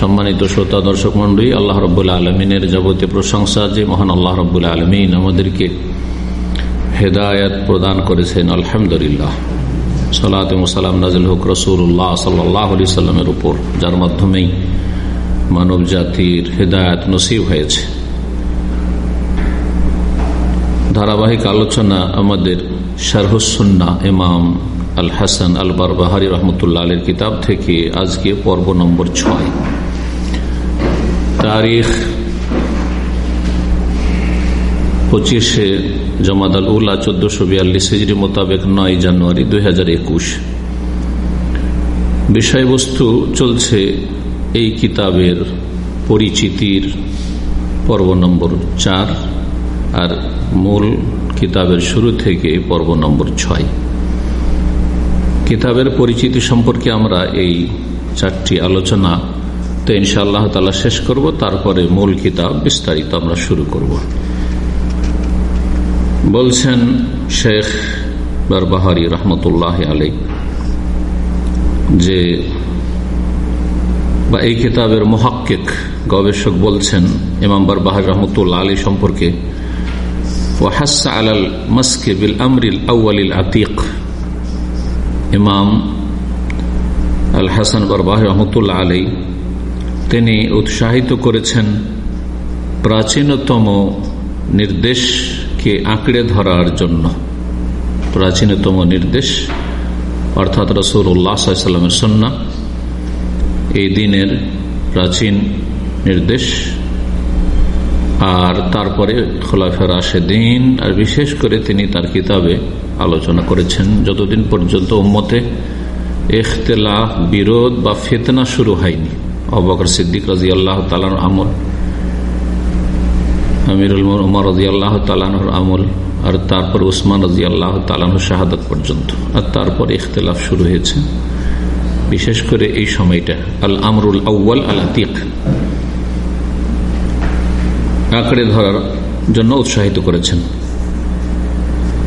সম্মানিত শ্রোতা, দর্শক মন্ডলী আল্লাহ রব্বুল আলমিনের যাবতীয় প্রশংসা যে মহান আল্লাহ রব্বুল আলমিন আমাদেরকে হেদায়ত প্রদান করেছেন, আলহামদুলিল্লাহ। সালাতাম নাজিল হক রসুল্লাহ সাল্লাহ আলি সাল্লামের উপর, যার মাধ্যমেই মানব জাতির হেদায়ত নসিব হয়েছে। ধারাবাহিক আলোচনা আমাদের শারহুসন্না ইমাম আল হাসান আল বারবাহারি রহমতুল্লাহ আলীর কিতাব থেকে আজকে পর্ব নম্বর ছয়। তারিখ পঁচিশে জমাদ আল উল্লাহ চোদ্দশো বিয়াল্লিশ হিজড়ি মোতাবেক নয় জানুয়ারি দু হাজার একুশ। বিষয়বস্তু চলছে এই কিতাবের পরিচিতির পর্ব নম্বর চার আর মূল কিতাবের শুরু থেকে পর্ব নম্বর ছয়। কিতাবের পরিচিতি সম্পর্কে আমরা এই চারটি আলোচনা তো ইনশাআল্লাহ তালা শেষ করব, তারপরে মূল কিতাব বিস্তারিত আমরা শুরু করব। বলছেন শেখ বারবাহারি রহমতুল্লাহ আলী যে বা এই কিতাবের মহাক্কিক গবেষক বলছেন ইমাম বারবাহার রহমতুল্লাহ আলী সম্পর্কে ওয়াহাসা আলাল মস্কে বিল আমরিল আউ্লিল আতিক। ইমাম আল হাসান বরবাহ রহমতুল্লাহ আলী তিনি উৎসাহিত করেছেন, প্রাচীনতম নির্দেশকে আঁকড়ে ধরার জন্য। প্রাচীনতম নির্দেশ, অর্থাৎ রসুল্লাহামের সন্না এই দিনের প্রাচীন নির্দেশ। আর তারপরে খোলাফের আসে দিন আর বিশেষ করে তিনি তার কিতাবে আলোচনা করেছেন। যতদিন পর্যন্ত উম্মতে এখতলাফ বিরোধ বা ফেতনা শুরু হয়নি অবকর সিদ্দিক রাজি আল্লাহ তালার আমল, আমিরুল উমর রাজি আল্লাহ তালানোর আমল, আর তারপর উসমান রাজি আল্লাহ তালানোর শাহাদত পর্যন্ত, আর তারপর ইখতলাফ শুরু হয়েছে। বিশেষ করে এই সময়টা আল আমরুল আউ্বাল আল আতিক আঁকড়ে ধরার জন্য উৎসাহিত করেছেন।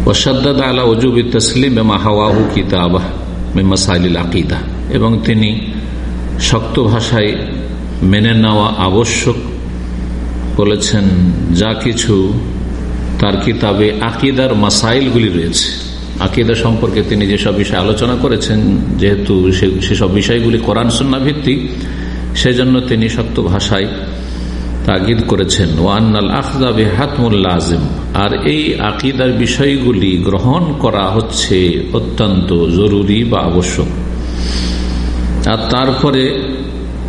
ওসাদ্দাদ আলা ওজুব তসলিম এমা হাওয়াহু কিতাবাহ মেমাসাইল আকিদা। এবং তিনি শক্ত ভাষায় মেনে নেওয়া আবশ্যক বলেছেন, যা কিছু তার কিতাবে আকিদার মাসাইলগুলি রয়েছে। আকিদা সম্পর্কে তিনি যেসব বিষয়ে আলোচনা করেছেন, যেহেতু সেসব বিষয়গুলি কোরআন সন্না ভিত্তিক, সেজন্য তিনি শক্ত ভাষায় তাগিদ করেছেন। ওয়ান্নাল আখদাবে হাতমুল্লা আজিম আর এই আকিদার বিষয়গুলি গ্রহণ করা হচ্ছে অত্যন্ত জরুরি বা আবশ্যক। আর তারপরে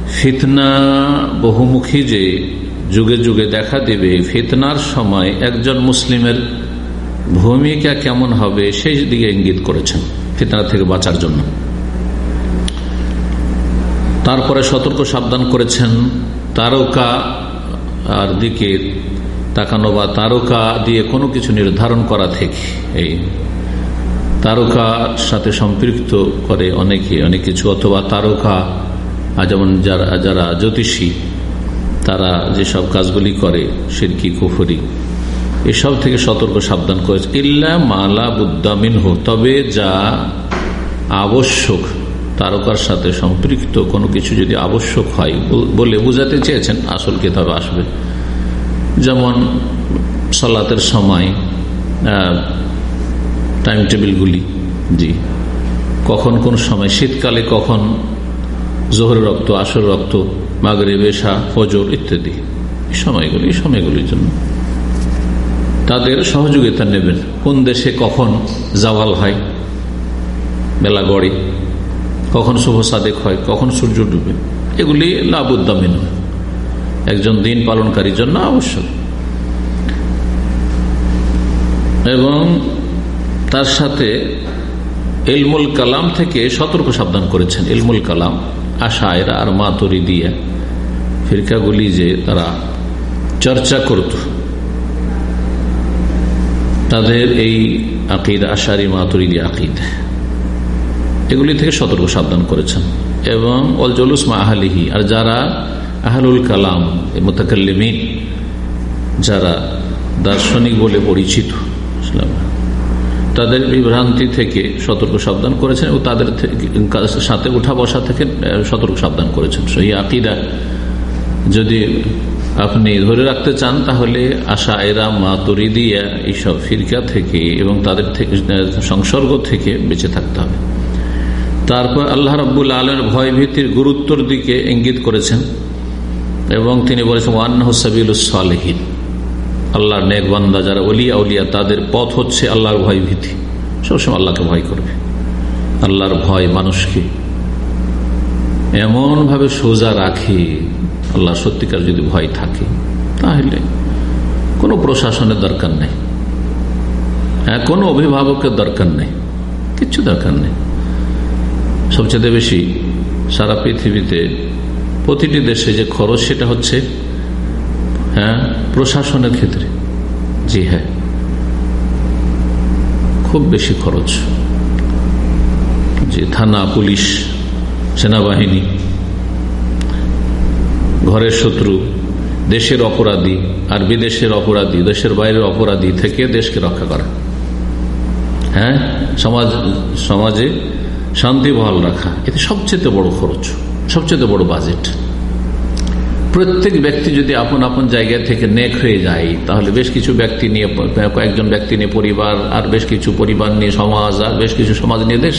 ফিতনা বহুমুখী যে যুগে যুগে দেখা দেবে, ফিতনার সময় একজন মুসলিমের ভূমিকা কেমন হবে সেই দিকে ইঙ্গিত করেছেন ফিতনা থেকে বাঁচার জন্য। তারপরে সতর্ক সাবধান করেছেন তারকা আর দিকে তাকানো বা তারকা দিয়ে কোনো কিছু নির্ধারণ করা থেকে এই তারকার সাথে সম্পৃক্ত করে অনেকে, অনেক কিছু, অথবা তারকা যেমন যারা যারা জ্যোতিষী, তারা যেসব কাজগুলি করে, সিরকি, কুফরি, এসব থেকে সতর্ক, সাবধান করেছে ইল্লা মালা বুদ্দামিন হো তবে যা আবশ্যক, তারকার সাথে সম্পৃক্ত, কোনো কিছু যদি আবশ্যক হয়, বলে বুঝাতে চেয়েছেন, আসল কিতাবে আসবে। যেমন সলাতের সময় টাইম টেবিলগুলি জি। কখন কোন সময়? শীতকালে কখন? জোহর রক্ত আসর রক্ত মাগরে বেশা ফজর ইত্যাদি। সময়গুলি সময়গুলির জন্য। তাদের সহযোগিতা নেবেন। কোন দেশে কখন জাওয়াল হয়? বেলা গড়ে। কখন শুভ সাদেক হয়? কখন সূর্য ডুবে? এগুলি লাভুদ্দামিন একজন দিন পালনকারীর জন্য আবশ্যক। এবং তার সাথে এলমুল কালাম থেকে সতর্ক সাবধান করেছেন। এলমুল কালাম আশায়রা আর মাতুরি দিয়ে ফিরকাগুলি যে তারা চর্চা করত। তাদের এই আকিদ, আশারি, মাতুরিদি আকিদ, এগুলি থেকে সতর্ক সাবধান করেছেন। এবং অল জলুস মা আহালিহি, আর যারা আহলুল কালাম মোতাকাল্লিমিন, যারা দার্শনিক বলে পরিচিত তাদের বিভ্রান্তি থেকে সতর্ক সাবধান করেছেন এবং তাদের সাথে উঠা বসা থেকে সতর্ক সাবধান করেছেন। সেই আকিদা যদি আপনি ধরে রাখতে চান, তাহলে আশা এরা মা তরিদিয়া এইসব ফিরকা থেকে এবং তাদের থেকে সংসর্গ থেকে বেঁচে থাকতে হবে। তারপর আল্লাহ রব্বুল আলমের ভয় ভীতির গুরুত্বর দিকে ইঙ্গিত করেছেন এবং তিনি বলেছেন ওয়ান্না সাবিল সালেহীন। আল্লাহর নেকবান্দা যারা অলিয়া উলিয়া, তাদের পথ হচ্ছে আল্লাহর ভয় ভীতি। সবসময় আল্লাহকে ভয় করবে। আল্লাহর ভয় মানুষকে এমনভাবে সোজা রাখে আল্লাহ সত্যিকার যদি ভয় থাকে, তাহলে কোনো প্রশাসনের দরকার নেই। হ্যাঁ কোনো অভিভাবকের দরকার নেই। কিচ্ছু দরকার নেই। সবচেয়ে বেশি সারা পৃথিবীতে প্রতিটি দেশে যে খরচ, সেটা হচ্ছে হ্যাঁ প্রশাসনের ক্ষেত্রে। জি হ্যাঁ। খুব বেশি খরচ। যে থানা, পুলিশ, সেনাবাহিনী, ঘরের শত্রু, দেশের অপরাধী আর বিদেশের অপরাধী, দেশের বাইরের অপরাধী থেকে দেশকে রক্ষা করা। হ্যাঁ সমাজ, সমাজে শান্তি বহাল রাখা, এতে সবচেয়ে বড় খরচ, সবচেয়ে বড় বাজেট। প্রত্যেক ব্যক্তি যদি আপন আপন জায়গা থেকে নেক হয়ে যায়, তাহলে বেশ কিছু ব্যক্তি নিয়ে, কয়েকজন ব্যক্তি নিয়ে পরিবার, আর বেশ কিছু পরিবার নিয়ে সমাজ, আর বেশ কিছু সমাজ নিয়ে দেশ।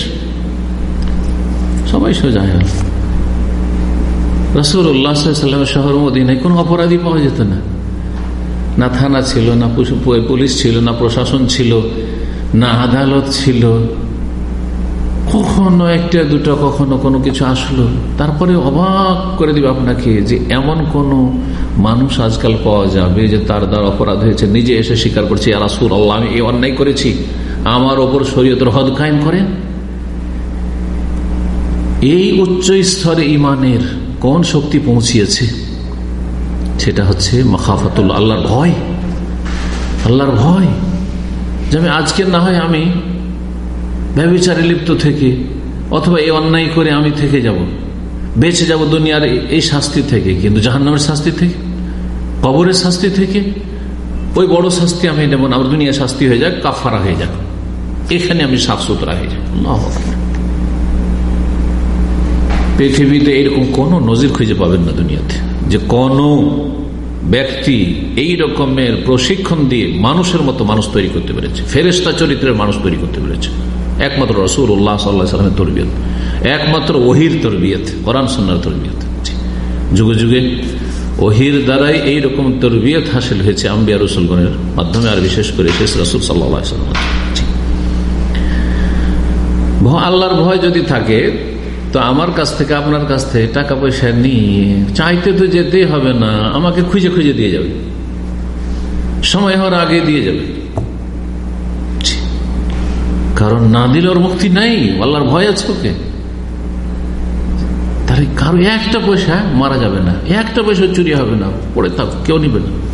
সবাই সোজা হয়ে রসুল্লাহামের শহর মদিনায় কোনো অপরাধী পাওয়া যেত না। না থানা ছিল, না পুলিশ ছিল, না প্রশাসন ছিল, না আদালত ছিল কখনো একটা, দুটো, কখনো কোনো কিছু আসলো, তারপরে অবাক করে দিবে আপনাকে যে এমন কোন মানুষ আজকাল পাওয়া যাবে যে তার দ্বারা অপরাধ হয়েছে। নিজে এসে স্বীকার করছে আলাসুর আল্লাহ আমি এই অন্যায় করেছি। আমার ওপর শরীয়তের হদ কায়েম করেন। এই উচ্চ স্তরে ইমানের কোন শক্তি পৌঁছিয়েছে? সেটা হচ্ছে মখাফাতুল, আল্লাহর ভয়। আল্লাহর ভয়। যে আমি আজকে না হয় আমি ব্যবচারে লিপ্ত থেকে, অথবা এই অন্যায় করে আমি থেকে যাব। বেঁচে যাব দুনিয়ার এই শাস্তি থেকে, কিন্তু জাহান্নামের শাস্তি থেকে, কবরের শাস্তি থেকে, ওই বড় শাস্তি আমি নেব না, আমার দুনিয়া শাস্তি হয়ে যাক কাফারা হয়ে যাক। এখানে আমি সাফ সুতরা হয়ে যাব। পৃথিবীতে এরকম কোন নজির খুঁজে পাবেন না দুনিয়াতে, যে কোন ব্যক্তি এই রকমের প্রশিক্ষণ দিয়ে মানুষের মতো মানুষ তৈরি করতে পেরেছে ফেরেস্তা চরিত্রের মানুষ তৈরি করতে পেরেছে। একমাত্র রসুল উল্লাহ সাল্লাহামের তরবিয়ত। একমাত্র ওহির তরবিয়ত, কোরআন সন্ন্যার তরবিয়ত। যুগে যুগে ওহির দ্বারাই এইরকম তরবিয়ত হাসিল হয়েছে আম্বিয়া রসুলগণের মাধ্যমে, আর বিশেষ করে শেষ রসুল সাল্লাহ আল্লাহর ভয় যদি থাকে, তো আমার কাছ থেকে, আপনার কাছ থেকে টাকা পয়সা নিয়ে চাইতে তো যেতেই হবে না, আমাকে খুঁজে খুঁজে দিয়ে যাবে। সময় হওয়ার আগে দিয়ে যাবে। কারণ না দিলে ওর মুক্তি নাই। আল্লাহর ভয় আছে ওকে। তাহলে কারও একটা পয়সা মারা যাবে না। একটা পয়সা চুরি হবে না। পড়ে থাক, কেউ নিবে না।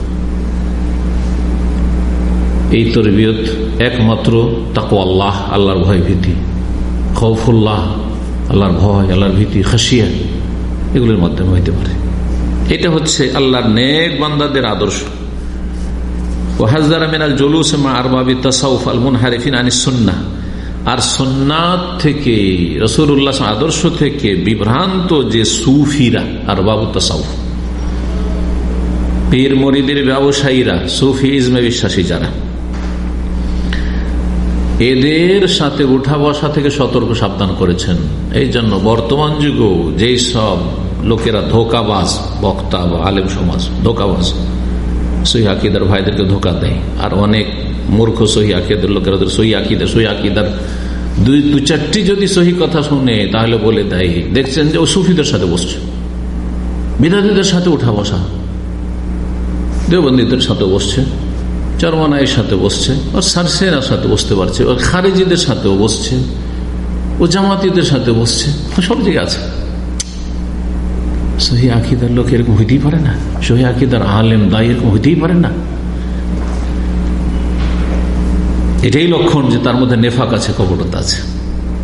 এই তরবিয়ত একমাত্র তাকো আল্লাহ, আল্লাহর ভয় ভীতি। খৌফুল্লাহ, আল্লাহর ভয়, আল্লাহর ভীতি হাসিয়া এগুলোর মাধ্যমে হইতে পারে। এটা হচ্ছে আল্লাহর নেক বান্দাদের আদর্শ। মিনাল জলুস আরবাবি তাসাউফ আল মুনহারিফিন আনি সুন্না আর সন্ন্যাত থেকে রসুল্লাহ আদর্শ থেকে বিভ্রান্ত যে সুফিরা আর বাবু তাসাউফ। পীর মরিদের ব্যবসায়ীরা সুফি ইজমে বিশ্বাসী যারা। এদের সাথে উঠা বসা থেকে সতর্ক সাবধান করেছেন। এই জন্য বর্তমান যুগেও যেই সব লোকেরা ধোকাবাজ, বক্তা বা আলেম সমাজ, ধোকাবাজ সহি আকিদার ভাইদেরকে ধোকা দেয়। আর অনেক মূর্খ সহি আকিদের লোকেরা সহি আকিদার সহি আকিদার দুই, দু চারটি যদি সহি কথা শুনে, তাহলে বলে দেয়, দেখছেন যে ও সুফিদের সাথে বসছে। বিদাদীদের সাথে উঠা বসা। দেবন্দীদের সাথে বসছে চরমানায়ের সাথে বসছে, ওর সারসেনার সাথে বসতে পারছে, ওর খারেজিদের সাথেও বসছে, ও জামাতিদের সাথে বসছে, সব জায়গায় আছে। সহি আকিদার লোক এরকম হইতেই পারে না। সহি আকিদার আলেম দায় এরকম হইতেই পারে না। এটাই লক্ষণ যে তার মধ্যে নেফাক আছে, কপটতা আছে।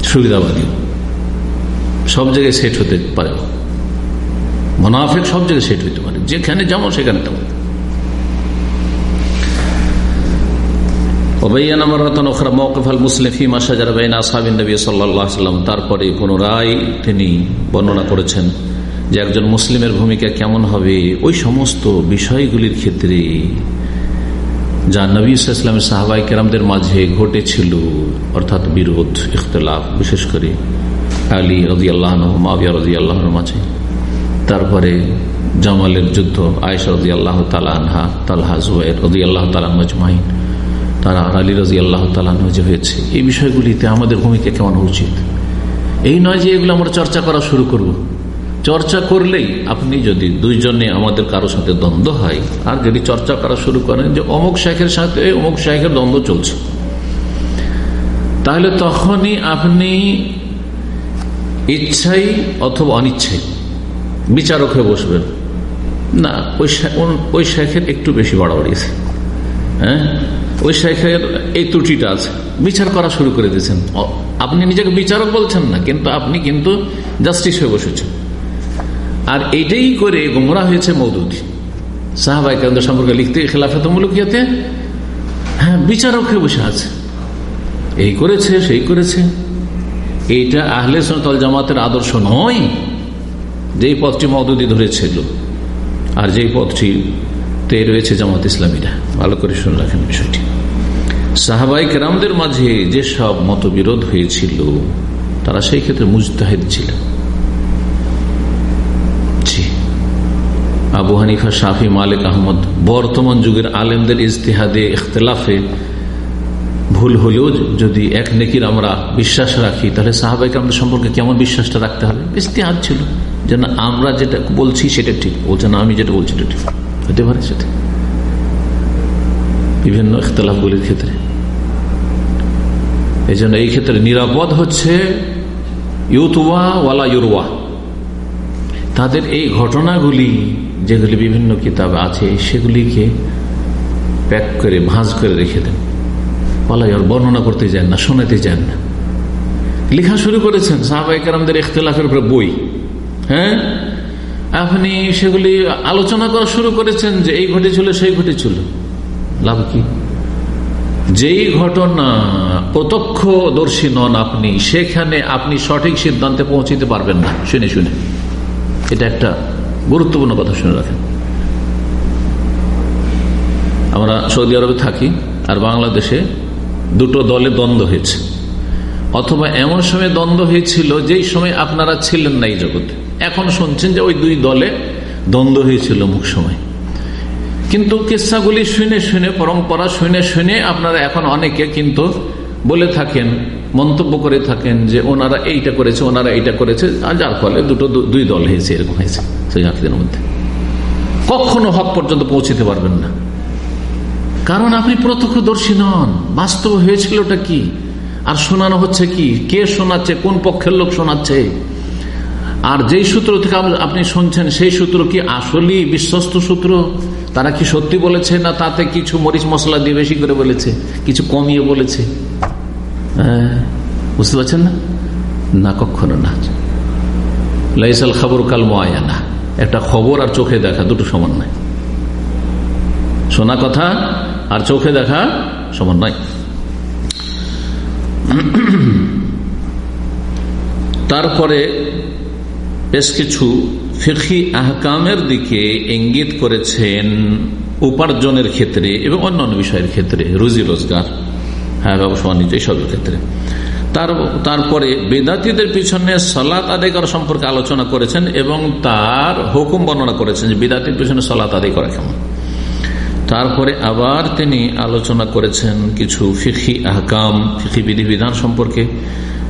সুবিধাবাদী। সব জায়গায় সেট হতে পারে। মনাফেক সব জায়গায় সেট হইতে পারে। যেখানে যেমন সেখানে তেমন। তারপরে পুনরায় তিনি বর্ণনা করেছেন যে একজন মুসলিমের ভূমিকা কেমন হবে, ওই সমস্ত বিষয়গুলির ক্ষেত্রে যা নবী ইসলামের সাহাবাই কেরামদের মাঝে ঘটেছিল, অর্থাৎ বিরোধ, ইখতলাফ, বিশেষ করে আলী রদি আল্লাহ মাবিয়া রদি আল্লাহর মাঝে তারপরে জামালের যুদ্ধ আয়সা রদি আল্লাহ তালাহা তালহা জুয়ের রদি আল্লাহ তালাহ মজমাইন তারা আলী রাজি আল্লাহ তালাহ যে হয়েছে, এই বিষয়গুলিতে আমাদের ভূমিকা কেমন উচিত এই নয় যে এগুলো আমরা চর্চা করা শুরু করব। চর্চা করলেই আপনি যদি দুইজনে আমাদের কারও সাথে দ্বন্দ্ব হয়, আর যদি চর্চা করা শুরু করেন যে অমুক শেখের সাথে অমুক শেখের দ্বন্দ্ব চলছে, তাহলে তখনই আপনি ইচ্ছাই অথবা অনিচ্ছাই বিচারক হয়ে বসবেন। না, ওই ওই শেখের একটু বেশি বাড়াবাড়িয়েছে হ্যাঁ? ওই শেখের এই ত্রুটিটা আছে। বিচার করা শুরু করে দিয়েছেন। আপনি নিজেকে বিচারক বলছেন না, কিন্তু আপনি কিন্তু জাস্টিস হয়ে বসেছেন। আর এইটাই করে গোমরা হয়েছে মৌদুদি। সাহাবাই কেন্দ্র সম্পর্কে লিখতে খেলাফেতমূলক ইয়েতে হ্যাঁ বিচারক হয়ে বসে আছে। এই করেছে, সেই করেছে। এইটা আহলে সনতল জামাতের আদর্শ নয় যেই পথটি মদুদি ধরেছিল আর যেই পথটি তে রয়েছে জামাত ইসলামীরা। ভালো করে শুনে রাখেন বিষয়টি। সাহাবাই কেরামদের মাঝে যেসব মতবিরোধ হয়েছিল, তারা সেই ক্ষেত্রে মুজতাহিদ ছিলেন। আবু হানিফা, শাফি, মালিক, আহমদ। বর্তমান যুগের আলেমদের ইজতেহাদে ইখতলাফে ভুল হলেও যদি এক নেকির আমরা বিশ্বাস রাখি, তাহলে সাহাবাইকে আমাদের সম্পর্কে কেমন বিশ্বাসটা রাখতে হবে? ইস্তেহাদ ছিল যে না, আমরা যেটা বলছি সেটা ঠিক। বলছে না, আমি যেটা বলছি সেটা ঠিক। হতে পারে সেটা। বিভিন্ন ইখতলাফগুলির ক্ষেত্রে। এই জন্য এই ক্ষেত্রে নিরাপদ হচ্ছে ইউতুয়া ওয়ালা ইউরওয়া তাদের এই ঘটনাগুলি, যেগুলি বিভিন্ন কিতাব আছে, সেগুলিকে প্যাক করে, ভাঁজ করে রেখে দেন। পালাই আর বর্ণনা করতে যান না, শোনাতে যান না। লেখা শুরু করেছেন সাহাবাইকার ইখতলাফের উপরে বই। হ্যাঁ? আপনি সেগুলি আলোচনা করা শুরু করেছেন যে এই ঘটেছিল, সেই ঘটেছিল। লাভ কি? যেই ঘটনা প্রত্যক্ষদর্শী নন আপনি, সেখানে আপনি সঠিক সিদ্ধান্তে পৌঁছিতে পারবেন না। শুনে শুনে। এটা একটা গুরুত্বপূর্ণ কথা শুনে রাখেন। আমরা সৌদি আরবে থাকি আর বাংলাদেশে দুটো দলে দ্বন্দ্ব হয়েছে। অথবা এমন সময় দ্বন্দ্ব হয়েছিল যেই সময় আপনারা ছিলেন না এই জগতে। এখন শুনছেন যে ওই দুই দলে দ্বন্দ্ব হয়েছিল মুখ সময়। কিন্তু কিসাগুলি শুনে শুনে, পরম্পরা শুনে শুনে আপনারা এখন অনেকে কিন্তু বলে থাকেন, মন্তব্য করে থাকেন যে ওনারা এইটা করেছে, ওনারা এইটা করেছে যার ফলে দুটো দুই দল হয়েছে, এরকম হয়েছে সেই আকিদের মধ্যে। কখনো হক পর্যন্ত পৌঁছিতে পারবেন না। কারণ আপনি প্রত্যক্ষদর্শী নন। বাস্তব হয়েছিল ওটা কি? আর শোনানো হচ্ছে কি? কে শোনাচ্ছে? কোন পক্ষের লোক শোনাচ্ছে? আর যেই সূত্র থেকে আপনি শুনছেন, সেই সূত্র কি আসলেই বিশ্বস্ত সূত্র? তারা কি সত্যি বলেছে না তাতে কিছু মরিচ মশলা দিয়ে বেশি করে বলেছে? কিছু কমিয়ে বলেছে? বুঝতে পারছেন না না কখনো না লাইসাল খবর কাল না একটা খবর আর চোখে দেখা দুটো সমান নয় শোনা কথা আর চোখে দেখা সমান নয় তারপরে বেশ কিছু ফিরকি আহকামের দিকে ইঙ্গিত করেছেন উপার্জনের ক্ষেত্রে এবং অন্যান্য বিষয়ের ক্ষেত্রে রুজি রোজগার হ্যাঁ ক্ষেত্রে তার, তারপরে বেদাতিদের পিছনে সলাত আদায় করা সম্পর্কে আলোচনা করেছেন এবং তার হুকুম বর্ণনা করেছেন যে বেদাতির পিছনে সলাত আদায় করা কেমন। তারপরে আবার তিনি আলোচনা করেছেন কিছু ফিখি আহকাম ফিখি বিধিবিধান সম্পর্কে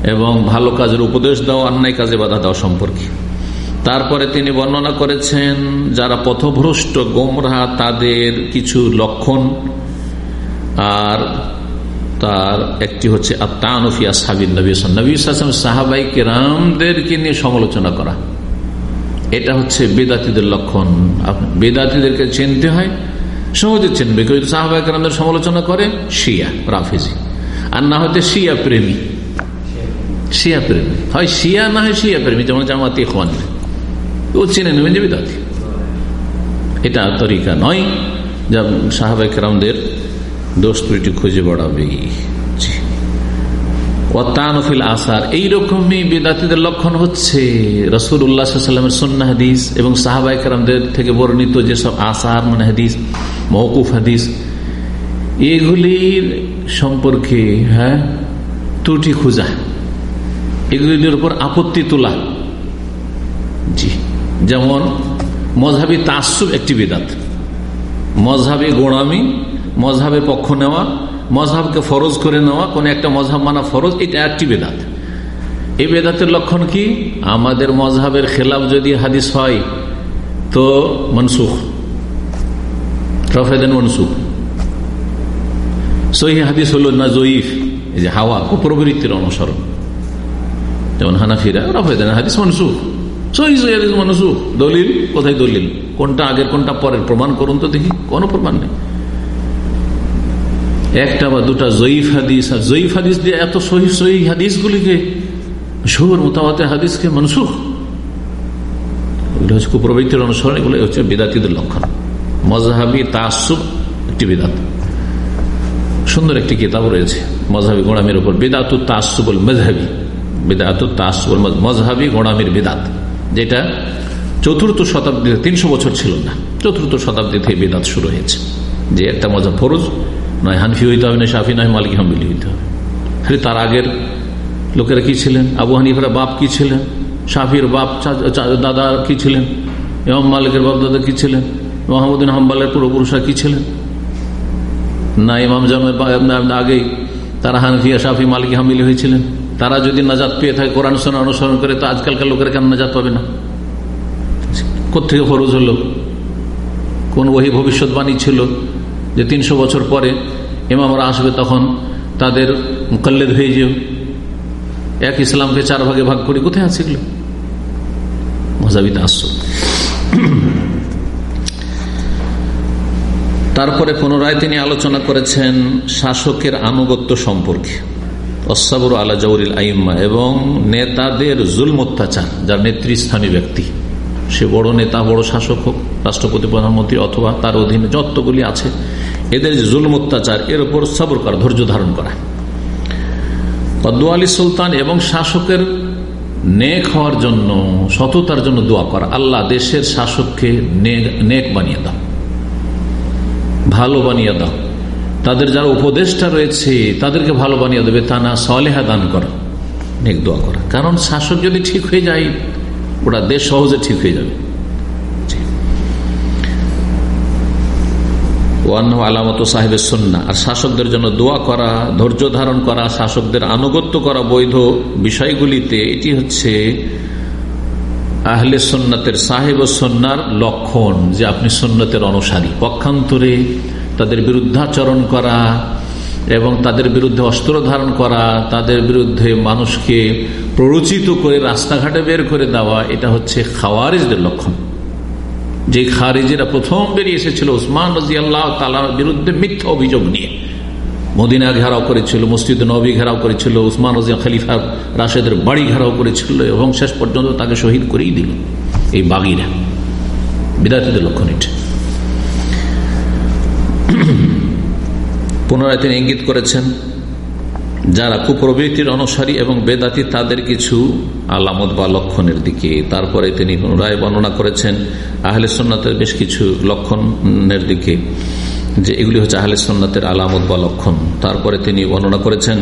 এবং ভালো কাজের উপদেশ দেওয়া, অন্যায় কাজে বাধা দেওয়া সম্পর্কে। তারপরে তিনি বর্ণনা করেছেন যারা পথভ্রষ্ট, গোমরা, তাদের কিছু লক্ষণ আর তার একটি হচ্ছে আত্মানফিয়া নবী সাহাবাই কেরামদেরকে নিয়ে সমালোচনা করা। এটা হচ্ছে বেদাতিদের লক্ষণ। বেদাতিদেরকে চিনতে হয়, সহজে চিনবে। কেউ সাহাবাহামদের সমালোচনা করে, শিয়া, রাফেজি। আর না হয়তো শিয়া প্রেমী। শিয়া প্রেমী। হয় শিয়া, না হয় শিয়া প্রেমী, যেমন জামাতি খান ও চিনে নেবেন যে বেদাতি। এটা তরিকা নয়, যা সাহাবাহামদের দোষ ত্রুটি খুঁজে বেড়াবে। ওয়াতানফিল আসার। এইরকমই বেদাতিদের লক্ষণ হচ্ছে। রসুল উল্লাহামের সন্না হাদিস এবং সাহাবাইকার থেকে বর্ণিত যেসব আসার মানে হাদিস মৌকুফ হাদিস, এগুলির সম্পর্কে হ্যাঁ ত্রুটি খোঁজা। এগুলির উপর আপত্তি তোলা। জি। যেমন মজাবি তাসুব একটি বেদাত মজাবি গোড়ামি মজাবের পক্ষ নেওয়া মজাবকে ফরজ করে নেওয়া, কোন একটা মজাব মানা ফরজ, এটা একটি বেদাত। এই বেদাতের লক্ষণ কি? আমাদের মজাবের খেলাফ যদি হাদিস হয়, তো মনসুখ। রফেদেন মনসুখ। সহি হাদিস হল না জয়ীফ, এই যে হাওয়া, কুপ্রবৃত্তির অনুসরণ। যেমন হানাফিরা রফেদেন হাদিস মনসুখ। সহি মনসুখ। দলিল, কোথায় দলিল? কোনটা আগের, কোনটা পরের? প্রমাণ করুন তো দেখি, কোনো প্রমাণ নেই। একটা বা দুটা জয়ীফ হাদিস, আর জয়ীফ হাদিস দিয়ে এত সহি সহি হাদিসগুলিকে শহুর মোতাবাতের হাদিসকে মনসুখ। হচ্ছে কুপ্রবৃত্তির অনুসরণ, এগুলো হচ্ছে বিদাতিদের লক্ষণ। মজাহাবি তাসুব একটি বিদাত। সুন্দর একটি কিতাব রয়েছে মজাহাবি গোড়ামির উপর। বেদাতু তাসুবল মেজহাবি বেদাতু তাসুবল মজাহাবি গোড়ামির বেদাত, যেটা চতুর্থ শতাব্দীতে তিনশো বছর ছিল না। চতুর্থ শতাব্দী থেকে বেদাত শুরু হয়েছে। যে একটা মজা ফরজ নয় হানফি হইতে হবে না সাফি নয় মালিক, হাম্বিলি হইতে হবে। তার আগের লোকেরা কি ছিলেন? আবু হানিফারা বাপ কি ছিলেন? সাফির বাপ দাদা কি ছিলেন? ইমাম মালিকের বাপ, দাদা কি ছিলেন? মোহাম্মদিন হাম্বালের পূর্বপুরুষরা কি ছিলেন? না, ইমাম জামের আগেই তারা হানফিয়া সাফি মালিক হামিলি হয়েছিলেন। তারা যদি নাজাত পেয়ে থাকে, কোরআন সোনা অনুসরণ করে, তো আজকালকার লোকেরা কেন নাজাত পাবে না? কোথেকে ফরজ হলো? কোন ওহি ভবিষ্যৎবাণী ছিল? যে তিনশো বছর পরে ইমামরা আসবে তখন তাদের মুকল্লেদ হয়ে যেও। এক ইসলামকে চার ভাগে ভাগ করে, কোথায় আছে এগুলো? মজাবিতে তারপরে পুনরায় তিনি আলোচনা করেছেন শাসকের আনুগত্য সম্পর্কে অসাবর আলা জৌরিল আইম্মা, এবং নেতাদের জুল অত্যাচার, যার নেতৃস্থানীয় ব্যক্তি। সে বড় নেতা, বড় শাসক হোক, রাষ্ট্রপতি, প্রধানমন্ত্রী অথবা তার অধীনে যতগুলি আছে এদের যে জুলম অত্যাচার, এর উপর সবর করা, ধৈর্য ধারণ করা। আলী সুলতান এবং শাসকের নেক হওয়ার জন্য, সততার জন্য দোয়া করা। আল্লাহ দেশের শাসককে নেক বানিয়ে দাও। ভালো বানিয়ে দাও। তাদের যারা উপদেষ্টা রয়েছে, তাদেরকে ভালো বানিয়ে দেবে, তা না, সলেহা দান করা। নেক দোয়া করা। কারণ শাসক যদি ঠিক হয়ে যায়, ওটা দেশ সহজে ঠিক হয়ে যাবে। আলামত সাহেবের সন্না আর শাসকদের জন্য দোয়া করা, ধৈর্য ধারণ করা, শাসকদের আনুগত্য করা বৈধ বিষয়গুলিতে এটি হচ্ছে আহলে সন্ন্যতের সাহেব ও সন্ন্যার লক্ষণ যে আপনি সন্ন্যতের অনুসারী। পক্ষান্তরে তাদের বিরুদ্ধাচরণ করা এবং তাদের বিরুদ্ধে অস্ত্র ধারণ করা, তাদের বিরুদ্ধে মানুষকে প্ররোচিত করে রাস্তাঘাটে বের করে দেওয়া, এটা হচ্ছে খাওয়ারিজদের লক্ষণ। যে খারিজেরা প্রথম বেরিয়ে এসেছিল উসমান রাজি আল্লাহ তালার বিরুদ্ধে মিথ্যা অভিযোগ নিয়ে। মদিনা ঘেরাও করেছিল, মসজিদ নবী ঘেরাও করেছিল, উসমান রাজিয়া খালিফা রাশেদের বাড়ি ঘেরাও করেছিল এবং শেষ পর্যন্ত তাকে শহীদ করেই দিল এই বাগিরা। বিদায়ীদের লক্ষণ এটা পুনরায় তিনি ইঙ্গিত করেছেন যারা কুপ্রবৃত্তির অনুসারী এবং বেদাতি, তাদের কিছু আলামত বা লক্ষণের দিকে। তারপরে তিনি পুনরায় বর্ণনা করেছেন আহলে সন্ন্যতের বেশ কিছু লক্ষণের দিকে, যে এগুলি হচ্ছে আহলে সন্ন্যতের আলামত বা লক্ষণ। তারপরে তিনি বর্ণনা করেছেন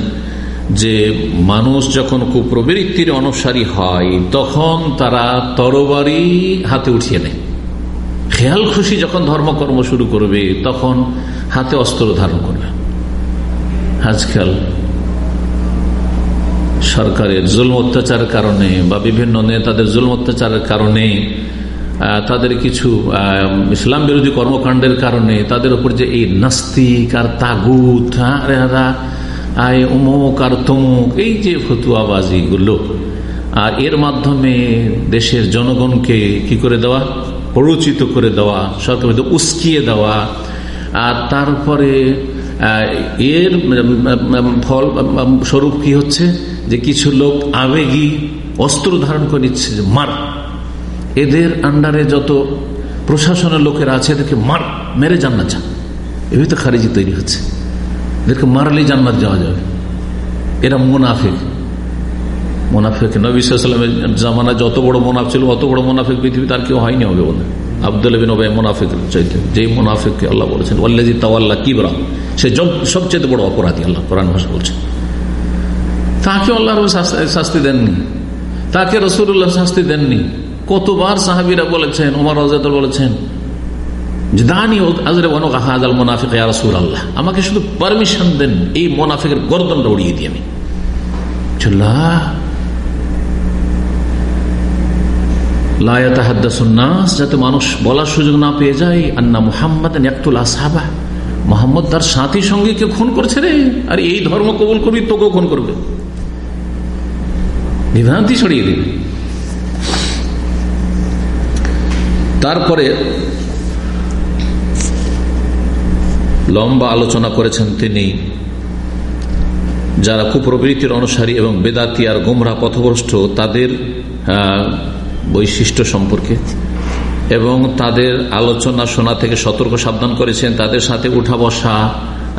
যে, মানুষ যখন কুপ্রবৃত্তির অনুসারী হয়, তখন তারা তরবারি হাতে উঠিয়ে নেয়। খেয়াল খুশি যখন ধর্মকর্ম শুরু করবে, তখন হাতে অস্ত্র ধারণ করবে। আজকাল সরকারের জুল অত্যাচারের কারণে বা বিভিন্ন নেতাদের জুল অত্যাচারের কারণে তাদের কিছু ইসলাম বিরোধী কর্মকাণ্ডের কারণে তাদের উপর যে এই নাস্তিক আর তাগুত আয় আর তমুক, এই যে ফতুয়াবাজিগুলো, আর এর মাধ্যমে দেশের জনগণকে কি করে দেওয়া? পরিচিত করে দেওয়া সরকার উস্কিয়ে দেওয়া, আর তারপরে এর ফল স্বরূপ কি হচ্ছে? যে কিছু লোক আবেগী অস্ত্র ধারণ করে নিচ্ছে, যে মার। এদের আন্ডারে যত প্রশাসনের লোকেরা আছে, এদেরকে মার, মেরে জান্নাত যান। এভাবে তো খারিজি তৈরি হচ্ছে। এদেরকে মারলেই জান্নাত যাওয়া যাবে। এরা মুনাফিক। মোনাফেক নবীলামের জামানা যত বড় মোনাফ ছিল, অত বড় মোনাফেক পৃথিবী তার কেউ হয়নি হবে বলে। আবদুল মোনাফেক চাইতে। যেই মোনাফেককে আল্লাহ বলেছেন সে সবচেয়ে বড় অপরাধী, আল্লাহ বলছেন। তাকে আল্লাহ শাস্তি দেননি। তাকে রসুল্লাহ শাস্তি দেননি। কতবার সাহাবিরা বলেছেন, ওমর রাজাদ বলেছেন, যে দানি আজরে হাজাল মোনাফিক রসুল আল্লাহ আমাকে শুধু পারমিশন দেন, এই মোনাফিকের গর্দনটা উড়িয়ে দিই আমি। যাতে মানুষ বলার সুযোগ না পেয়ে যায়, আন্না মোহাম্মদ আসাবা। মোহাম্মদ তার সাথী সঙ্গে কেউ খুন করছে রে। আর এই ধর্ম কবুল করবি, তোকেও খুন করবে। বিভ্রান্তি ছড়িয়ে দিবে তারপরে লম্বা আলোচনা করেছেন তিনি, যারা কুপ্রবৃত্তির অনুসারী এবং বেদাতি আর গোমরা পথভ্রষ্ট, তাদের বৈশিষ্ট্য সম্পর্কে এবং তাদের আলোচনা শোনা থেকে সতর্ক সাবধান করেছেন, তাদের সাথে উঠা বসা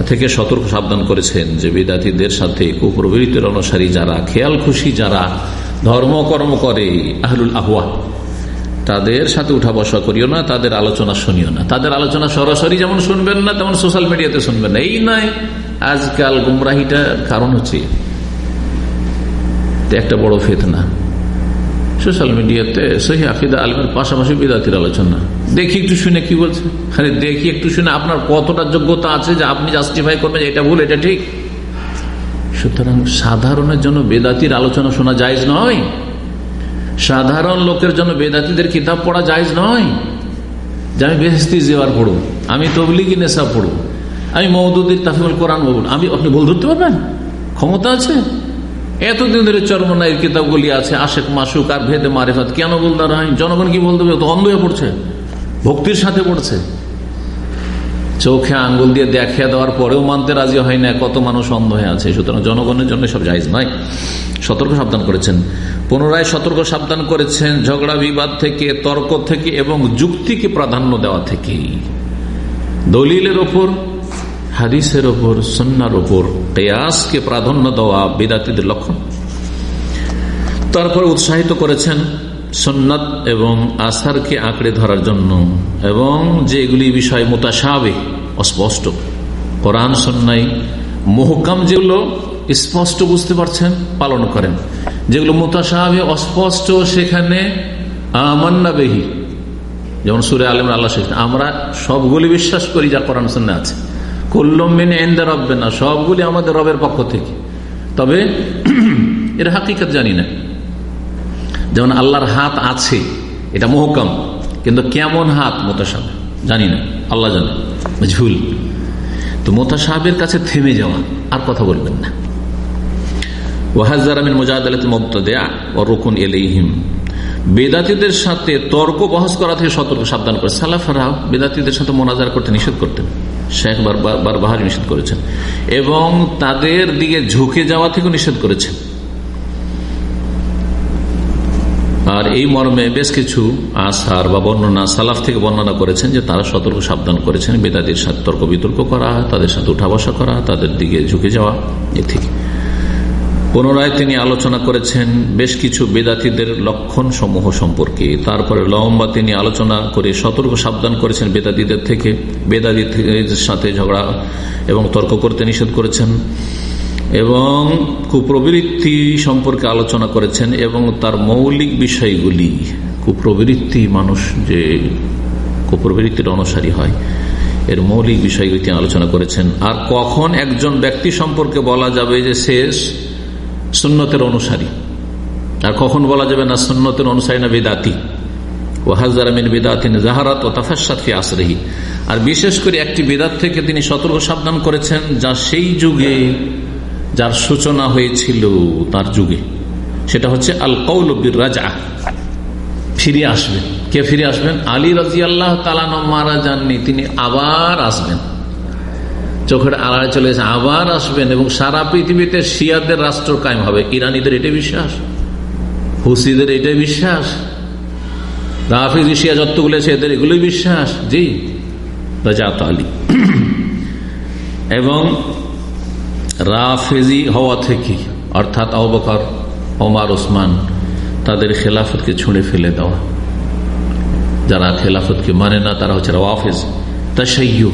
থেকে সতর্ক সাবধান করেছেন যে বিদ্যার্থীদের সাথে কুপ্রবৃত্তির অনুসারী যারা, খেয়াল খুশি যারা ধর্মকর্ম করে, আহলুল আহুয়া তাদের সাথে উঠা বসা করিও না, তাদের আলোচনা শুনিও না। তাদের আলোচনা সরাসরি যেমন শুনবেন না, তেমন সোশ্যাল মিডিয়াতে শুনবেন না। এই নয়, আজকাল গুমরাহিটার কারণ হচ্ছে একটা বড় ফেতনা। সোশ্যাল মিডিয়াতে সহি আফিদা আলমের পাশাপাশি বিদাতির আলোচনা। দেখি একটু শুনে কি বলছে। খালি দেখি একটু শুনে আপনার কতটা যোগ্যতা আছে যে আপনি জাস্টিফাই করবেন এটা ভুল, এটা ঠিক। সুতরাং সাধারণের জন্য বেদাতির আলোচনা শোনা যায় নয়। সাধারণ লোকের জন্য বেদাতিদের কিতাব পড়া যায় নয়। যে আমি বেহস্তি জেওয়ার পড়ব, আমি তবলিগি নেশা পড়ব, আমি মৌদুদ্দিন তাফিমুল কোরআন বলব আমি, আপনি ভুল ধরতে পারবেন? ক্ষমতা আছে? এতদিন ধরে চরমনাইয়ের কিতাবগুলি আছে, আশেক মাসুক আর ভেদে মারেফাত। কেন বলতে হয় জনগণ কি বলতে অন্ধ হয়ে পড়ছে। ভক্তির সাথে পড়ছে। চোখে আঙ্গুল দিয়ে দেখিয়ে দেওয়ার পরেও মানতে রাজি হয় না, কত মানুষ অন্ধ হয়ে আছে। সুতরাং জনগণের জন্য সব জায়জ নয়। সতর্ক সাবধান করেছেন। পুনরায় সতর্ক সাবধান করেছেন ঝগড়া বিবাদ থেকে, তর্ক থেকে এবং যুক্তিকে প্রাধান্য দেওয়া থেকে দলিলের ওপর হাদিসের ওপর সন্ন্যার ওপর কেয়াসকে প্রাধান্য দেওয়া বিদাতিদের লক্ষণ। তারপর উৎসাহিত করেছেন সন্ন্যত এবং আসারকে আঁকড়ে ধরার জন্য এবং যেগুলি বিষয় মোতাসাবে অস্পষ্ট। কোরআন সন্ন্যায় মোহকাম যেগুলো স্পষ্ট বুঝতে পারছেন, পালন করেন। যেগুলো মোতাসাবে অস্পষ্ট, সেখানে আমান্নাবেহী যেমন সুরে আলম আল্লাহ আমরা সবগুলি বিশ্বাস করি যা কোরআন, সন্ন্য আছে। কল্লম মেনে এন্দা রব্বে না সবগুলি আমাদের রবের পক্ষ থেকে। তবে, এর হাকিকত জানি না। যেমন আল্লাহর হাত আছে, এটা মহকম, কিন্তু কেমন হাত মোতাসাব, জানি না। আল্লাহ জানে ঝুল তো মোতাসাহের কাছে থেমে যাওয়া, আর কথা বলবেন না। ওয়াহাজারামিন মোজাদ মবতদেয়া ও রুকুন এলেহিম বেদাতিদের সাথে তর্ক বহস করা থেকে সতর্ক, সাবধান করে। সালাফারা বেদাতিদের সাথে মোনাজার করতে নিষেধ করতেন। শেখ বারবাহারি নিষেধ করেছেন। এবং তাদের দিকে ঝুঁকে যাওয়া থেকেও নিষেধ করেছেন। আর এই মর্মে বেশ কিছু আসার বা বর্ণনা সালাফ থেকে বর্ণনা করেছেন যে তারা সতর্ক সাবধান করেছেন। বেদাদের সাথে তর্ক বিতর্ক করা, তাদের সাথে উঠা বসা করা, তাদের দিকে ঝুঁকে যাওয়া এ থেকে। পুনরায় তিনি আলোচনা করেছেন বেশ কিছু বেদাতিদের লক্ষণ সমূহ সম্পর্কে। তারপরে লম্বা তিনি আলোচনা করে সতর্ক সাবধান করেছেন বেদাতিদের থেকে, বেদাতিদের সাথে ঝগড়া এবং তর্ক করতে নিষেধ করেছেন এবং কুপ্রবৃত্তি সম্পর্কে আলোচনা করেছেন এবং তার মৌলিক বিষয়গুলি, কুপ্রবৃত্তি মানুষ যে কুপ্রবৃত্তির অনুসারী হয়, এর মৌলিক বিষয়গুলি তিনি আলোচনা করেছেন। আর কখন একজন ব্যক্তি সম্পর্কে বলা যাবে যে শেষ সুন্নতের অনুসারী। আর কখন বলা যাবে না সুন্নতের অনুসারী না বেদাতি? ও হাজারামিন বেদাতিন জাহারাত ও তাফাসাতফি আসরেহি। আর বিশেষ করে একটি বেদাত থেকে তিনি সতর্ক সাবধান করেছেন যা সেই যুগে যার সূচনা হয়েছিল তার যুগে। সেটা হচ্ছে আল কৌলবির রাজা ফিরে আসবেন। কে ফিরে আসবেন? আলী রাজি আল্লাহ তালানো মারা যাননি, তিনি আবার আসবেন। চোখের আড়ালে চলে গেছে, আবার আসবেন এবং সারা পৃথিবীতে শিয়াদের রাষ্ট্র কায়েম হবে। ইরানিদের এটাই বিশ্বাস, হুসিদের এটাই বিশ্বাস, রাফিজ, শিয়া যতগুলো আছে এদের এগুলোই বিশ্বাস। জি রাজাত আলী। এবং রাফেজি হওয়া থেকে, অর্থাৎ অবকর ওমার, ওসমান, তাদের খেলাফতকে ছুঁড়ে ফেলে দেওয়া। যারা খেলাফতকে মানে না, তারা হচ্ছে রাফেজ তা তাসাইয়ু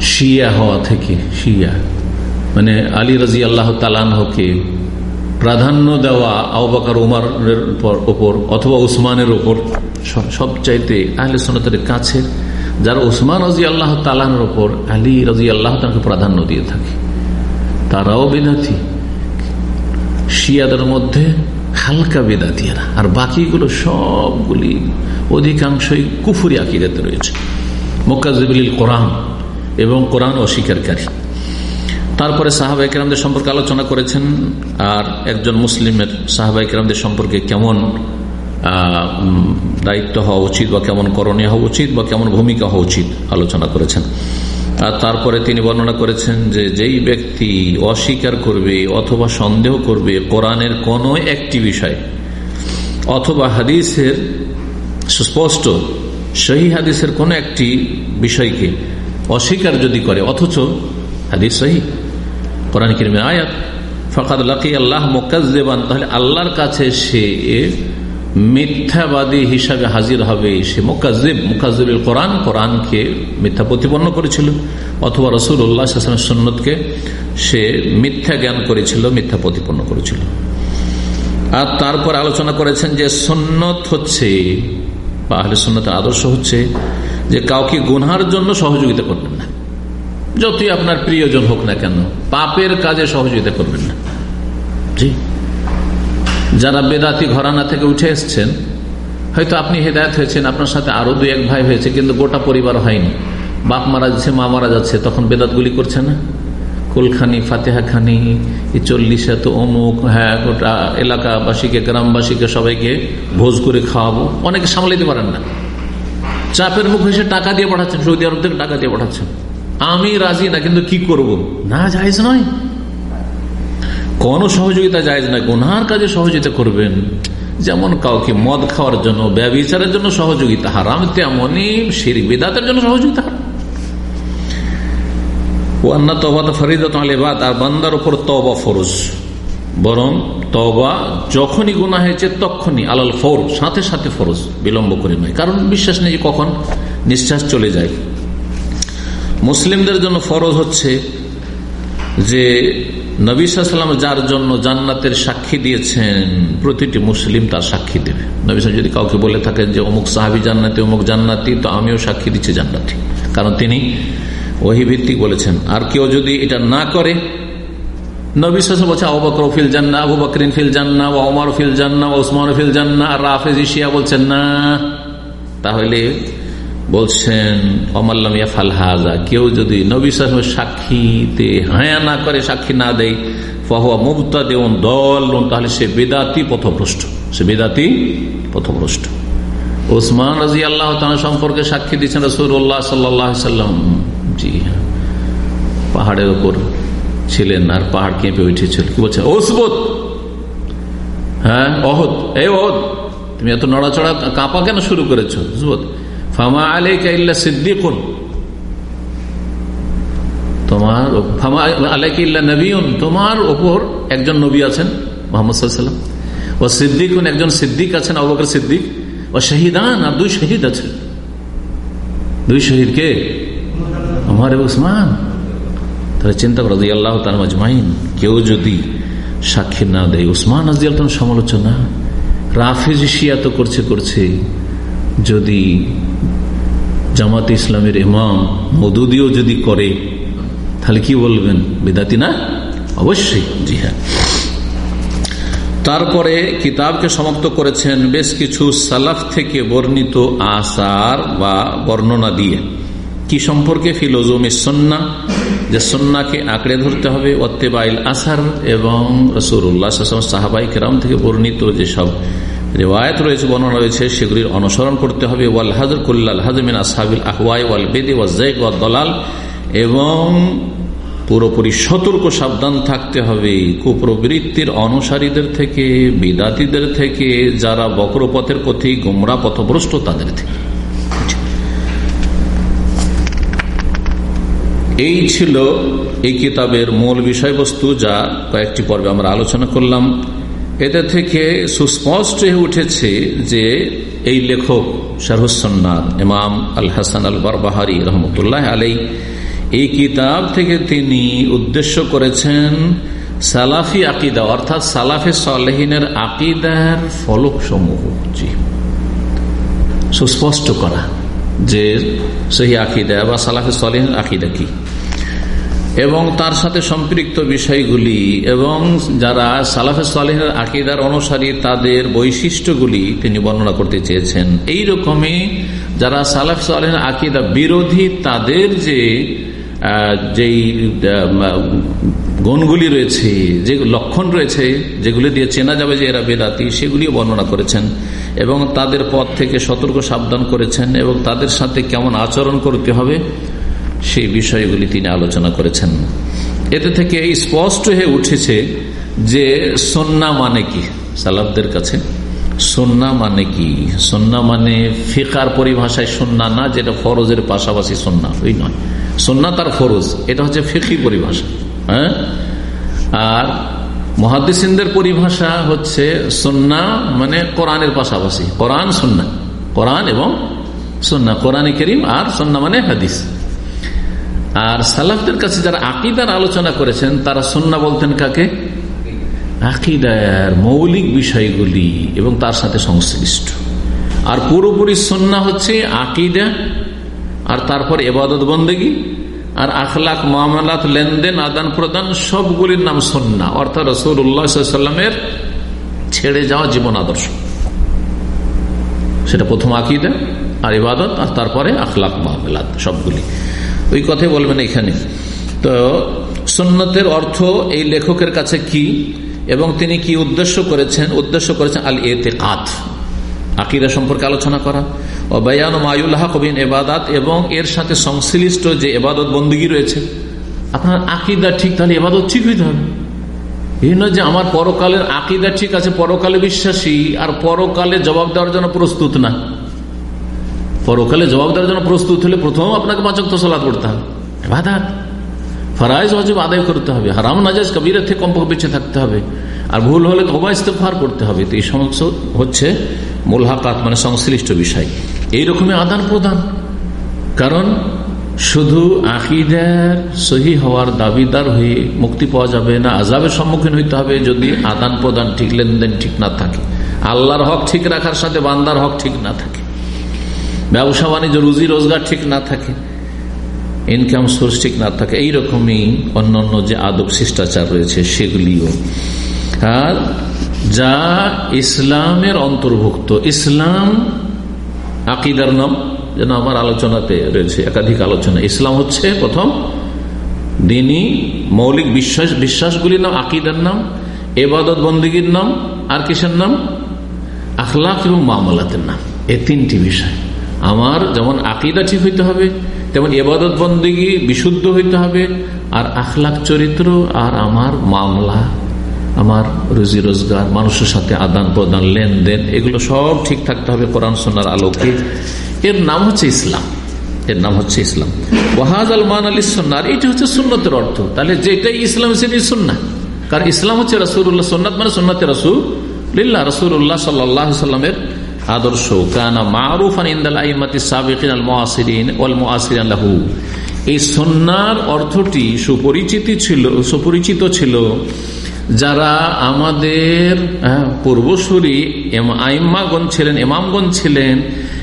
শিয়া হওয়া থেকে, শিয়া। মানে আলী রাজি আল্লাহ তালানহকে প্রাধান্য দেওয়া আবাকার উমারের ওপর অথবা উসমানের ওপর সবচাইতে আহলে সোনাতের কাছে যারা উসমান রাজি আল্লাহ তালানের ওপর আলী রাজি আল্লাহ তাকে প্রাধান্য দিয়ে থাকে। তারাও বিদাতি শিয়াদের মধ্যে হালকা বেদাতিয়ারা আর বাকিগুলো সবগুলি অধিকাংশই কুফুরি আকিদাতে রয়েছে। মোকাজিবুল কোরআন এবং কোরআন অস্বীকারী। তারপরে সাহাবাই কেরামদের সম্পর্কে আলোচনা করেছেন, আর একজন মুসলিমের সাহাবাই কেরামদের সম্পর্কে কেমন দায়িত্ব হওয়া উচিত বা কেমন করণীয় হওয়া উচিত বা কেমন ভূমিকা হওয়া উচিত আলোচনা করেছেন। আর তারপরে তিনি বর্ণনা করেছেন যে যেই ব্যক্তি অস্বীকার করবে অথবা সন্দেহ করবে কোরআনের কোন একটি বিষয় অথবা হাদিসের সুস্পষ্ট সহি হাদিসের কোন একটি বিষয়কে অস্বীকার যদি করে, অথচ হাদিস আয়াত ফকাত লাকি আল্লাহ মোকাজেবান তাহলে আল্লাহর কাছে সে মিথ্যাবাদী হিসাবে হাজির হবে, সে মোকাজিব মুকাজিব কোরআন, কোরআনকে মিথ্যা প্রতিপন্ন করেছিল, অথবা রসুল উল্লাহ সন্ন্যতকে সে মিথ্যা জ্ঞান করেছিল, মিথ্যা প্রতিপন্ন করেছিল। আর তারপর আলোচনা করেছেন যে সন্ন্যত হচ্ছে বা আহলে সন্ন্যতের আদর্শ হচ্ছে যে কাউকে গুনহার জন্য সহযোগিতা করবেন না। যতই আপনার প্রিয়জন হোক না কেন, পাপের কাজে সহযোগিতা করবেন না। জি। যারা বেদাতি ঘরানা থেকে উঠে এসছেন, হয়তো আপনি হেদায়ত হয়েছেন, আপনার সাথে আরও দুই এক ভাই হয়েছে, কিন্তু গোটা পরিবার হয়নি। বাপ মারা যাচ্ছে, মা মারা যাচ্ছে, তখন বেদাতগুলি করছে না? কুলখানি ফাতেহা খানি চল্লিশ এত অমুক হ্যাঁ গোটা এলাকাবাসীকে, গ্রামবাসীকে সবাইকে ভোজ করে খাওয়াবো। অনেকে সামলাইতে পারেন না। চাপের মুখ এসে টাকা দিয়ে পাঠাচ্ছেন, সৌদি আরব থেকে টাকা দিয়ে পাঠাচ্ছেন। আমি রাজি না, কিন্তু কি করব? না যাইজ নয়। কোন সহযোগিতা যায় না গুনহার কাজে সহযোগিতা করবেন। যেমন কাউকে মদ খাওয়ার জন্য, ব্যবচারের জন্য সহযোগিতা, হারাম তেমনই শির বিদাতের জন্য সহযোগিতা। ওয়ান্না ফরিদত বান্দার তবা ফরজ। বরং তবা যখনই হয়েছে তখনই, আলাল সাথে সাথে ফরজ, বিলম্ব করে নয় কারণ বিশ্বাস নেই কখন নিঃশ্বাস চলে যায়। মুসলিমদের জন্য ফরজ হচ্ছে যে নবীলাম যার জন্য জান্নাতের সাক্ষী দিয়েছেন, প্রতিটি মুসলিম তার সাক্ষী দেবে। নবী যদি কাউকে বলে থাকেন যে অমুক সাহাবি জান্নাতি, অমুক জান্নাতি, তো আমিও সাক্ষী দিচ্ছি জান্নাতি। কারণ তিনি ওহি ভিত্তিক বলেছেন। আর কেউ যদি এটা না করে ফিল ফিল ও ফিল বলছেন, না। তাহলে বলছেন কেউ যদি সাক্ষীতে হায়া না করে, সাক্ষী না দেয়, ফহুয়া মুক্তা দেউন দল তাহলে সে বেদাতি পথভ্রষ্ট। সে বেদাতি পথভ্রষ্ট। ওসমান রাজি আল্লাহ সম্পর্কে সাক্ষী দিচ্ছেন রসুল্লাহ সাল্লাম। জি হ্যাঁ। পাহাড়ের ওপর ছিলেন আর পাহাড় কেঁপে উঠেছিল। কি বলছে? ওসবত! হ্যাঁ অহদ এই অহদ তুমি এত নড়াচড়া কাঁপা কেন শুরু করেছ? জুবত ফামা আলাইকা ইল্লা সিদ্দিকুন। তোমার ফামা আলাইকা ইল্লা নবীন তোমার ওপর একজন নবী আছেন, মোহাম্মদ সাল্লাম। ও সিদ্দিকুন একজন সিদ্দিক আছেন অবকর সিদ্দিক। ও শহীদান, আর দুই শহীদ আছে। দুই শহীদ কে? আমার উসমান তাহলে চিন্তা করো আল্লাহ তার তাজমাইন কেউ যদি সাক্ষী না দেয় উসমান আজদি সমালোচনা। রাফেজ শিয়া তো করছে করছে। যদি জামাত ইসলামের ইমাম মদুদিও যদি করে, তাহলে কি বলবেন? বেদাতি না? অবশ্যই, জি হ্যাঁ। তারপরে কিতাবকে সমাপ্ত করেছেন বেশ কিছু সালাফ থেকে বর্ণিত আসার বা বর্ণনা দিয়ে। কি সম্পর্কে? ফিলোজমি সন্না, যে সন্নাকে আঁকড়ে ধরতে হবে ওত্তেবাইল আসার এবং রসুল্লাহ সাহাবাই কেরাম থেকে বর্ণিত যেসব রেওয়ায়ত রয়েছে, বর্ণনা রয়েছে, সেগুলির অনুসরণ করতে হবে। ওয়াল হাজর কুল্লাল হাজমিন আসাবিল আহওয়াই ওয়াল বেদি ওয়াজেক ওয়াল দলাল এবং পুরোপুরি সতর্ক, সাবধান থাকতে হবে। কুপ্রবৃত্তির অনুসারীদের থেকে, বিদাতিদের থেকে, যারা বক্রপথের পথে, গুমরা পথভ্রষ্ট, তাদের থেকে। এই ছিল এই কিতাবের মূল বিষয়বস্তু যা কয়েকটি পর্বে আমরা আলোচনা করলাম। এতে থেকে সুস্পষ্ট হয়ে উঠেছে যে এই লেখক শারহুসন্নার ইমাম আল হাসান আল বারবাহারি রহমতুল্লাহ আলাই এই কিতাব থেকে তিনি উদ্দেশ্য করেছেন সালাফি আকিদা, অর্থাৎ সালাফি সালেহিনের আকিদার ফলক সমূহ সুস্পষ্ট করা যে সেই আকিদা বা সালাফি সালেহিনের আকিদা কি। এবং তার সাথে সম্পৃক্ত বিষয়গুলি এবং যারা সালাফে সালেহের আকিদার অনুসারী তাদের বৈশিষ্ট্যগুলি তিনি বর্ণনা করতে চেয়েছেন। এই রকমই যারা সালাফ সালেহের আকিদা বিরোধী তাদের যে যেই গুণগুলি রয়েছে, যে লক্ষণ রয়েছে, যেগুলি দিয়ে চেনা যাবে যে এরা বেদাতি, সেগুলিও বর্ণনা করেছেন এবং তাদের পথ থেকে সতর্ক সাবধান করেছেন এবং তাদের সাথে কেমন আচরণ করতে হবে, সেই বিষয়গুলি তিনি আলোচনা করেছেন। এতে থেকে স্পষ্ট হয়ে উঠেছে যে সন্না মানে কি সালাবদের কাছে? সন্না মানে কি? সন্না মানে ফিকার পরিভাষায় সন্না না, যেটা ফরজের পাশাপাশি সন্না ওই নয়। সন্না তার ফরজ, এটা হচ্ছে ফিকি পরিভাষা হ্যাঁ? আর মহাদিসিনদের পরিভাষা হচ্ছে সন্না মানে কোরআনের পাশাপাশি, কোরআন, সন্না, কোরআন এবং সন্না, কোরআন করিম আর সন্না মানে হাদিস। আর সালাফদের কাছে যারা আকিদার আলোচনা করেছেন, তারা সন্না বলতেন কাকে? আকিদার মৌলিক বিষয়গুলি এবং তার সাথে সংশ্লিষ্ট। আর পুরোপুরি সন্না হচ্ছে আকিদা, আর তারপর এবাদত বন্দেগী, আর আখলাক, মামলাত, লেনদেন, আদান প্রদান সবগুলির নাম সন্না অর্থাৎ রসুল্লাহামের ছেড়ে যাওয়া জীবন আদর্শ। সেটা প্রথম আকিদা, আর ইবাদত, আর তারপরে আখলাক, মামলাত সবগুলি। ওই কথাই বলবেন এখানে। তো সন্ন্যতের অর্থ এই লেখকের কাছে কি? এবং তিনি কি উদ্দেশ্য করেছেন? উদ্দেশ্য করেছেন আল এতে কাত আকিরা সম্পর্কে আলোচনা করা। ও বায়ান মায়ুল্লাহ কবিন এবাদাত এবং এর সাথে সংশ্লিষ্ট যে এবাদত বন্দী রয়েছে। আপনার আকিদা ঠিক, তাহলে এবাদত ঠিক হইতে হবে। নয় যে আমার পরকালের আকিদা ঠিক আছে, পরকালে বিশ্বাসী, আর পরকালে জবাব দেওয়ার জন্য প্রস্তুত না। পরকালে জবাব দেওয়ার জন্য প্রস্তুত হলে প্রথম আপনাকে পাচক তসলাদ করতে হবে। বাধাত ফরাইজ অজব আদায় করতে হবে। হারাম নাজাজ কবিরের থেকে কমপক্ষে বেঁচে থাকতে হবে। আর ভুল হলে তবা ইস্তেফার করতে হবে। তো এই সমস্ত হচ্ছে মোলহাকাত মানে সংশ্লিষ্ট বিষয়। এইরকমই আদান প্রদান। কারণ শুধু আকিদার সহি হওয়ার দাবিদার হয়ে মুক্তি পাওয়া যাবে না আজাবের সম্মুখীন হইতে হবে যদি আদান প্রদান ঠিক লেনদেন ঠিক না থাকে। আল্লাহর হক ঠিক রাখার সাথে বান্দার হক ঠিক না থাকে। ব্যবসা বাণিজ্য, রুজি, রোজগার ঠিক না থাকে। ইনকাম সোর্স ঠিক না থাকে, এইরকমই অন্যান্য যে আদব শিষ্টাচার রয়েছে সেগুলিও। আর যা ইসলামের অন্তর্ভুক্ত, ইসলাম আকিদার নাম, যেন আমার আলোচনাতে রয়েছে, একাধিক আলোচনা। ইসলাম হচ্ছে প্রথম দিনই মৌলিক বিশ্বাস, বিশ্বাসগুলির নাম, আকিদার নাম, এবাদত বন্দীগীর নাম, আর কিসের নাম? আখলাক এবং মামলাতের নাম। এ তিনটি বিষয়। আমার যেমন আকিদা ঠিক হইতে হবে তেমন এবাদত বন্দীগী বিশুদ্ধ হইতে হবে, আর আখলাখ চরিত্র, আর আমার মামলা, আমার রুজি রোজগার, মানুষের সাথে আদান প্রদান, লেনদেন, এগুলো সব ঠিক থাকতে হবে কোরআন সোনার আলোকে। এর নাম হচ্ছে ইসলাম। এর নাম হচ্ছে ইসলাম। ওয়াহাজ আল মান আলী সন্ন্যার এটি হচ্ছে সুন্নতের অর্থ। তাহলে যেটাই ইসলাম, সেটাই সুন্না কারণ ইসলাম হচ্ছে রসুল্লাহ সন্ন্যত মানে সন্ন্যতে রসুল রসুল্লাহ সাল্লাহ সাল্লামের আদর্শ, কানা আইমাতি সাবিকিন আল এই সন্ন্যার অর্থটি সুপরিচিত ছিল সুপরিচিত ছিল যারা আমাদের পূর্বসূরি আইম্মাগণ ছিলেন এমামগণ ছিলেন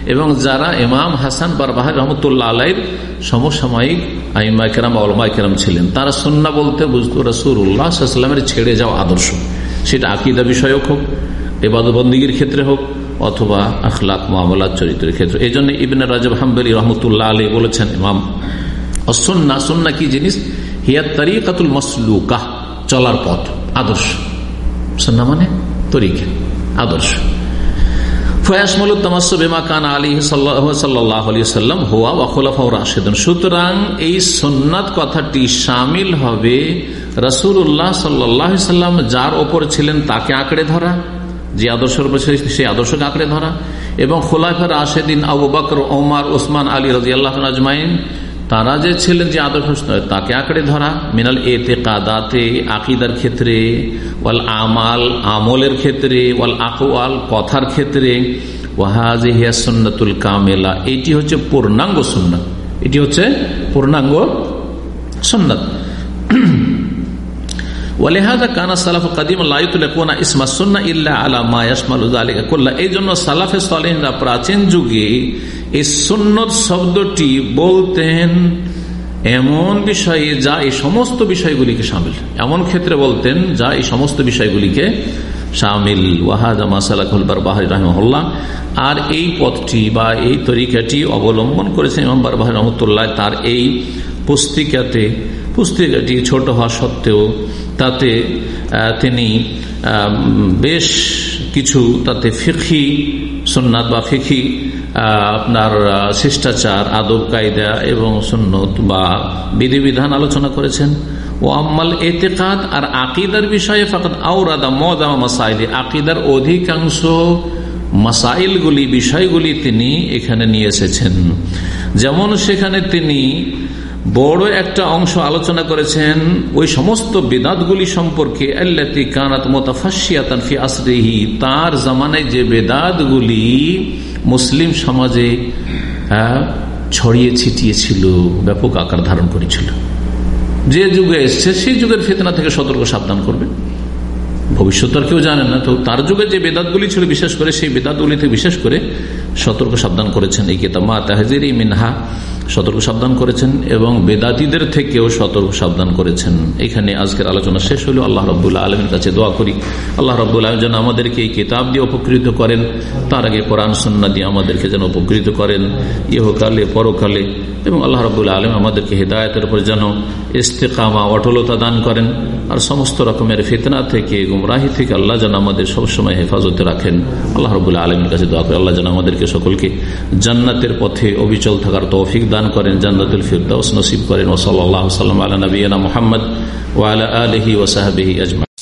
এবং যারা এমাম হাসান বারবাহার রহমতুল্লাহ আলাইর সমসাময়িক আইম্মা কেরাম অলমা কেরাম ছিলেন। তারা সন্না বলতে বুঝতো রসুল্লাহামের ছেড়ে যাওয়া আদর্শ। সেটা আকিদা বিষয়ক হোক এবাদবন্দিগির ক্ষেত্রে হোক অথবা আখলাক মামলার চরিত্রের ক্ষেত্রে। এই জন্য ইবিন রাজব হাম্বলি রহমতুল্লাহ আলী বলেছেন, ইমাম অসন্না সন্না কি জিনিস? হিয়া তরিকাতুল মসলুকা, চলার পথ, আদর্শ। সন্না মানে তরিকা, আদর্শ। সুতরাং এই সন্ন্যাত কথাটি সামিল হবে রসুল্লাহ সাল্লাম, যার ওপর ছিলেন তাকে আঁকড়ে ধরা। যে আদর্শের উপর সেই আদর্শকে আঁকড়ে ধরা। এবং খোলাফের আশেদিন আবু বকর, ওমার, ওসমান, আলী রাজি আল্লাহ আজমাইন, তারা যে ছিলেন যে আদর্শ তাকে আঁকড়ে ধরা। মিনাল এতে কাদাতে আকিদার ক্ষেত্রে, ওয়াল আমাল, আমলের ক্ষেত্রে, ওয়াল আকওয়াল কথার ক্ষেত্রে। ওয়াহাজ হিয়া সন্ন্যতুল কামেলা, এটি হচ্ছে পূর্ণাঙ্গ সুন্নাত। এটি হচ্ছে পূর্ণাঙ্গ সুন্নাত। ওয়ালেহাজা কানা সালাফ কাদিম আলা এই জন্য প্রাচীন যুগে এই সুন্নত শব্দটি বলতেন এমন বিষয়ে যা এই সমস্ত বিষয়গুলিকে সামিল। এমন ক্ষেত্রে বলতেন যা এই সমস্ত বিষয়গুলিকে সামিল। ওয়াহাজা মাসালাকুলবার বাহারি রহমল্লাহ আর এই পথটি বা এই তরিকাটি অবলম্বন করেছেন ইমাম বারবাহ রহমতুল্লাহ। তার এই পুস্তিকাতে পুস্তিকাটি ছোট হওয়া সত্ত্বেও তাতে তিনি বেশ কিছু তাতে ফিখি সন্ন্যাত বা ফিখি আপনার শিষ্টাচার, আদব কায়দা এবং সন্ন্যত বা বিধিবিধান আলোচনা করেছেন। ও আম্মাল এতেকাদ আর আকিদার বিষয়ে ফাঁকাত আওরাদা মদামা মাসাইলি। আকিদার অধিকাংশ মাসাইলগুলি, বিষয়গুলি তিনি এখানে নিয়ে এসেছেন। যেমন সেখানে তিনি বড় একটা অংশ আলোচনা করেছেন ওই সমস্ত বেদাতগুলি সম্পর্কে আসরিহি, তার জামানায় যে বেদাতগুলি মুসলিম সমাজে ছড়িয়ে ছিটিয়েছিল, ব্যাপক আকার ধারণ করেছিল। যে যুগে এসছে, সেই যুগের ফেতনা থেকে সতর্ক সাবধান করবে। ভবিষ্যৎ আর কেউ জানে না, তো তার যুগে যে বেদাতগুলি ছিল, বিশেষ করে সেই বেদাতগুলি থেকে বিশেষ করে সতর্ক সাবধান করেছেন এই কেতাব। মা তাহাজির মিনহা সতর্ক সাবধান করেছেন এবং বেদাতিদের থেকেও সতর্ক সাবধান করেছেন। এখানে আজকের আলোচনা শেষ হলো আল্লাহ রবুল্লাহ আলমীর কাছে দোয়া করি। আল্লাহ রব্বুল আলম যেন আমাদেরকে এই কিতাব দিয়ে উপকৃত করেন, তার আগে কোরআন সন্না দিয়ে আমাদেরকে যেন উপকৃত করেন, ইহকালে, পরকালে এবং আল্লাহ রবুল্লাহ আলম আমাদেরকে হৃদায়তের উপর যেন ইস্তেকামা, অটলতা দান করেন। আর সমস্ত রকমের ফিতনা থেকে, গুমরাহি থেকে আল্লাহ যেন আমাদের সবসময় হেফাজতে রাখেন। আল্লাহ রবুল্লাহ আলমীর কাছে দোয়া করে। আল্লাহ যেন আমাদেরকে সকলকে জান্নাতের পথে অবিচল থাকার তৌফিক দান করেন জান্নাতুল ফিরদাউস, নসিব করেন ওসল্লাহ সাল্লাম আলা নবীনা মোহাম্মদ ওয়ালা আলহি ওসাহাবিহি আজমা